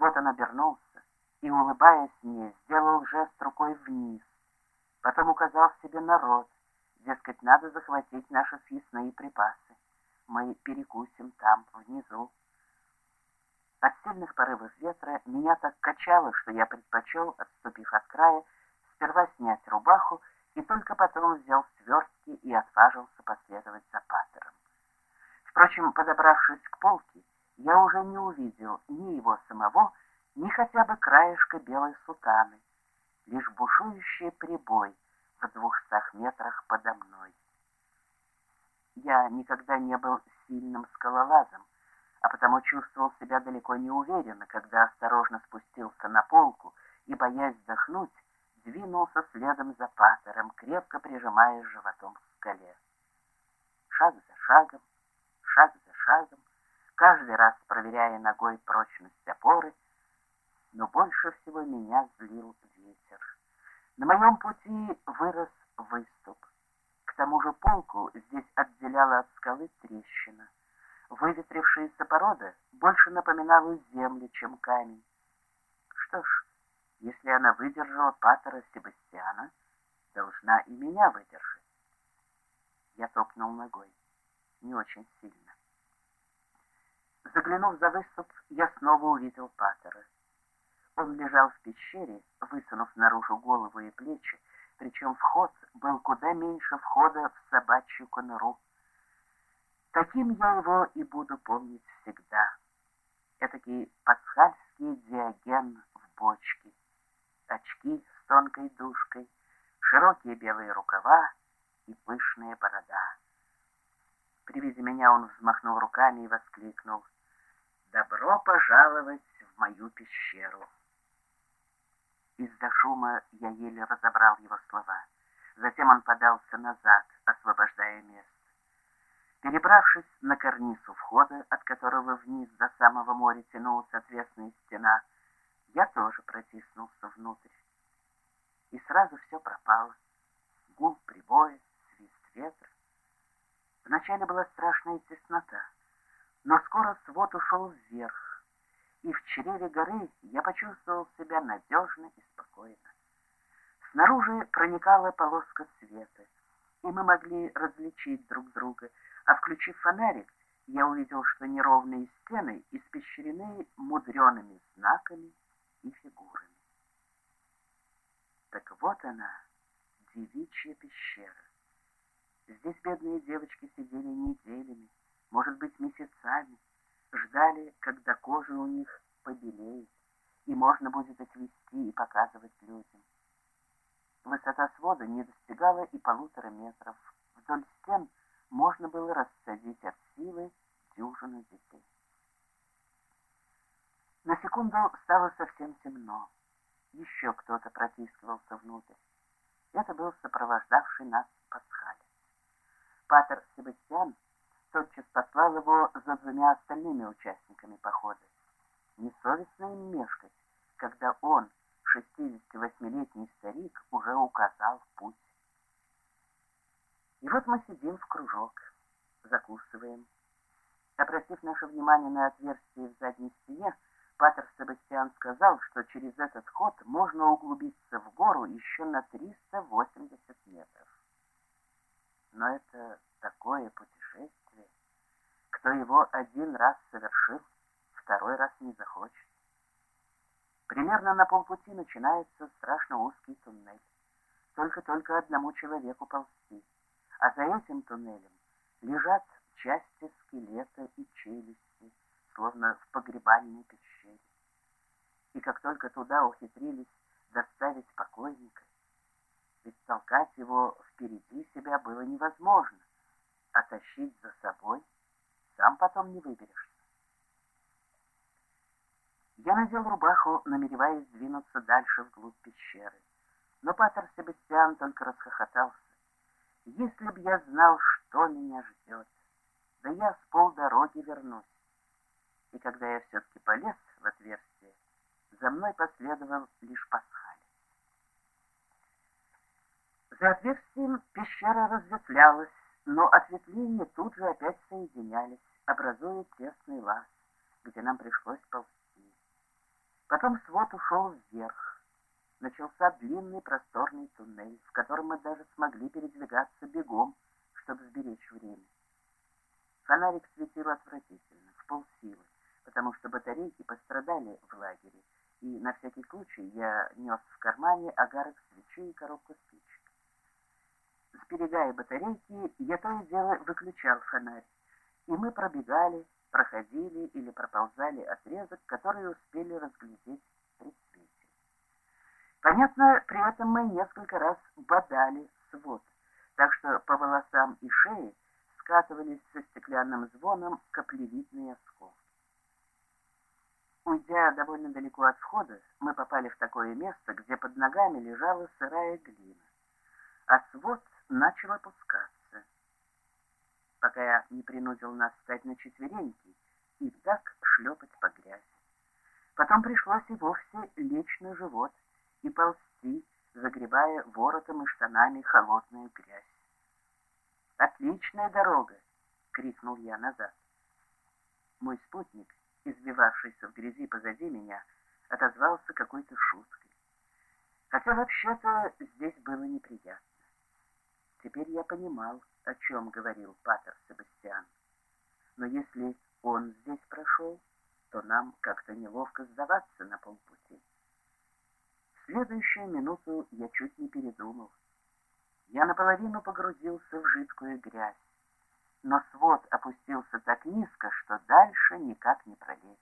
Вот он обернулся и, улыбаясь мне, сделал жест рукой вниз. Потом указал себе народ, дескать, надо захватить наши съестные припасы. Мы перекусим там, внизу. От сильных порывов ветра меня так качало, что я предпочел, отступив от края, сперва снять рубаху и только потом взял свертки и отважился последовать за патером. Впрочем, подобравшись к полке, уже не увидел ни его самого, ни хотя бы краешка белой сутаны, лишь бушующий прибой в двухстах метрах подо мной. Я никогда не был сильным скалолазом, а потому чувствовал себя далеко не уверенно, когда осторожно спустился на полку и, боясь вздохнуть, двинулся следом за патером, крепко прижимаясь животом к скале. Шаг за шагом, шаг за шагом, каждый раз проверяя ногой прочность опоры, но больше всего меня злил ветер. На моем пути вырос выступ. К тому же полку здесь отделяла от скалы трещина. Выветрившаяся порода больше напоминала землю, чем камень. Что ж, если она выдержала патера Себастьяна, должна и меня выдержать. Я топнул ногой, не очень сильно. Заглянув за выступ, я снова увидел патера. Он лежал в пещере, высунув наружу голову и плечи, причем вход был куда меньше входа в собачью конуру. Таким я его и буду помнить всегда. Этакий пасхальский диаген в бочке. Очки с тонкой дужкой, широкие белые рукава и пышная борода. При виде меня он взмахнул руками и воскликнул «Добро пожаловать в мою пещеру!» Из-за шума я еле разобрал его слова. Затем он подался назад, освобождая место. Перебравшись на карниз у входа, от которого вниз до самого моря тянулась отвесная стена, я тоже протиснулся внутрь. И сразу все пропало. Гул прибоя, свист ветра. Вначале была страшная теснота, но скоро свод ушел вверх, и в чреве горы я почувствовал себя надежно и спокойно. Снаружи проникала полоска света, и мы могли различить друг друга, а включив фонарик, я увидел, что неровные стены испещрены мудреными знаками и фигурами. Так вот она, девичья пещера. Здесь бедные девочки сидели неделями, может быть, месяцами, ждали, когда кожа у них побелеет, и можно будет отвести и показывать людям. Высота свода не достигала и полутора метров. Вдоль стен можно было рассадить от силы дюжину детей. На секунду стало совсем темно. Еще кто-то протискивался внутрь. Это был сопровождавший нас пасхалец. Патер Себастьян тотчас послал его за двумя остальными участниками похода. Несовестно им мешкать, когда он, 68-летний старик, уже указал путь. И вот мы сидим в кружок, закусываем. Обратив наше внимание на отверстие в задней стене, Патер Себастьян сказал, что через этот ход можно углубиться в гору еще на 380 метров. Но это такое путешествие кто его один раз совершил, второй раз не захочет. Примерно на полпути начинается страшно узкий туннель. Только-только одному человеку ползти. А за этим туннелем лежат части скелета и челюсти, словно в погребальной пещере. И как только туда ухитрились доставить покойника, ведь толкать его впереди себя было невозможно, а тащить за собой — сам потом не выберешься. Я надел рубаху, намереваясь двинуться дальше вглубь пещеры. Но Патер Себастьян только расхохотался. Если б я знал, что меня ждет, да я с полдороги вернусь. И когда я все-таки полез в отверстие, за мной последовал лишь пасхаль. За отверстием пещера разветвлялась, но ответвления тут же опять соединялись образуя тесный лаз, где нам пришлось ползти. Потом свод ушел вверх. Начался длинный просторный туннель, в котором мы даже смогли передвигаться бегом, чтобы сберечь время. Фонарик светил отвратительно, в полсилы, потому что батарейки пострадали в лагере, и на всякий случай я нес в кармане огарок свечи и коробку спичек. Сберегая батарейки, я то и дело выключал фонарь, и мы пробегали, проходили или проползали отрезок, который успели разглядеть при свете. Понятно, при этом мы несколько раз бодали свод, так что по волосам и шее скатывались со стеклянным звоном каплевидные осколки. Уйдя довольно далеко от входа, мы попали в такое место, где под ногами лежала сырая глина, а свод начал опускаться, пока я не принудил нас встать на четвереньки и так шлепать по грязи. Потом пришлось и вовсе лечь на живот и ползти, загребая воротом и штанами холодную грязь. «Отличная дорога!» — крикнул я назад. Мой спутник, избивавшийся в грязи позади меня, отозвался какой-то шуткой. Хотя вообще-то здесь было неприятно. Теперь я понимал, о чем говорил Патер Себастьян. Но если он здесь прошел, то нам как-то неловко сдаваться на полпути. В следующую минуту я чуть не передумал. Я наполовину погрузился в жидкую грязь, но свод опустился так низко, что дальше никак не пролезть.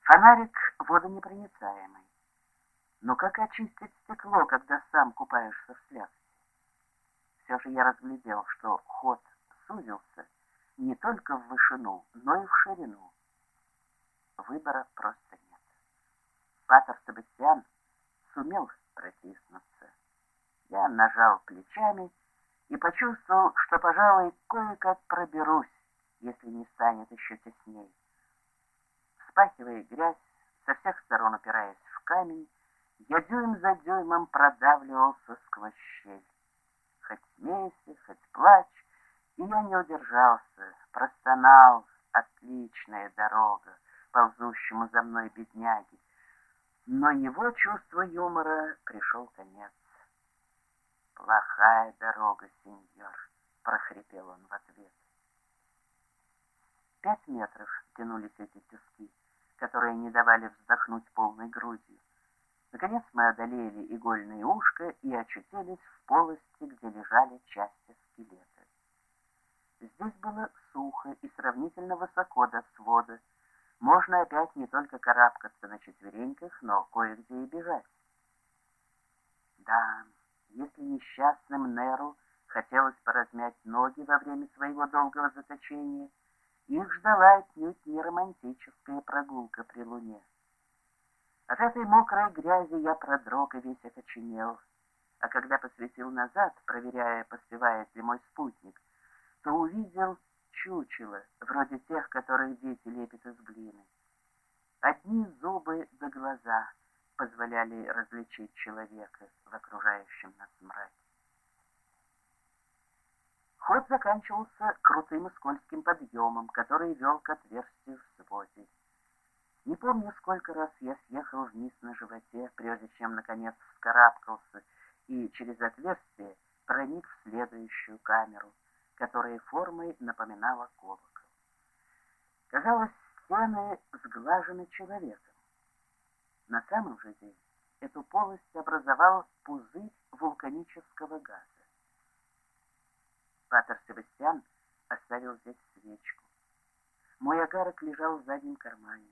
Фонарик водонепроницаемый. Но как очистить стекло, когда сам купаешься в слякоти? Все же я разглядел, что ход сузился не только в вышину, но и в ширину. Выбора просто нет. Патер Себастьян сумел протиснуться. Я нажал плечами и почувствовал, что, пожалуй, кое-как проберусь, если не станет еще тесней. Вспахивая грязь, со всех сторон опираясь в камень, я дюйм за дюймом продавливался сквозь щель. Хоть смейся, хоть плачь, и я не удержался, простонал отличная дорога, ползущему за мной бедняги. Но его чувство юмора пришел конец. «Плохая дорога, сеньор», — прохрипел он в ответ. Пять метров тянулись эти тюски, которые не давали вздохнуть полной грудью. Наконец мы одолели игольное ушко и очутились в полости, где лежали части скелета. Здесь было сухо и сравнительно высоко до свода. Можно опять не только карабкаться на четвереньках, но кое-где и бежать. Да, если несчастным Неру хотелось поразмять ноги во время своего долгого заточения, их ждала отнюдь не романтическая прогулка при луне. От этой мокрой грязи я продрог и весь окоченел, а когда посветил назад, проверяя, поспевает ли мой спутник, то увидел чучело, вроде тех, которых дети лепят из глины. Одни зубы до глаза — позволяли различить человека в окружающем нас мраке. Ход заканчивался крутым и скользким подъемом, который вел к отверстию в своде. Не помню, сколько раз я съехал вниз на животе, прежде чем, наконец, вскарабкался и через отверстие проник в следующую камеру, которая формой напоминала колокол. Казалось, стены сглажены человеком. На самом же деле эту полость образовал пузырь вулканического газа. Патер Себастьян оставил здесь свечку. Мой огарок лежал в заднем кармане,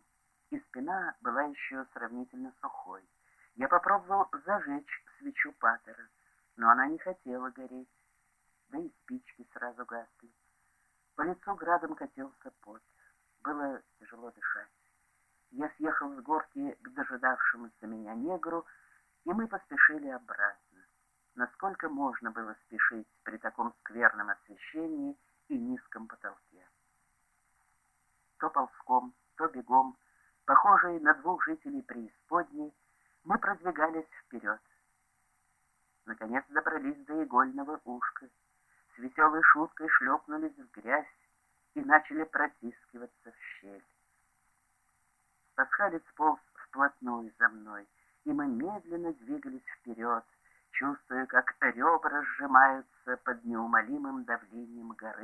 и спина была еще сравнительно сухой. Я попробовал зажечь свечу Патера, но она не хотела гореть, да и спички сразу гасли. По лицу градом катился пот. Было тяжело дышать. Я съехал с горки к дожидавшемуся меня негру, и мы поспешили обратно. Насколько можно было спешить при таком скверном освещении и низком потолке. То ползком, то бегом, похожие на двух жителей преисподней, мы продвигались вперед. Наконец добрались до игольного ушка, с веселой шуткой шлепнулись в грязь и начали протискиваться в щель. Пасхалец полз вплотную за мной, и мы медленно двигались вперед, чувствуя, как ребра сжимаются под неумолимым давлением горы.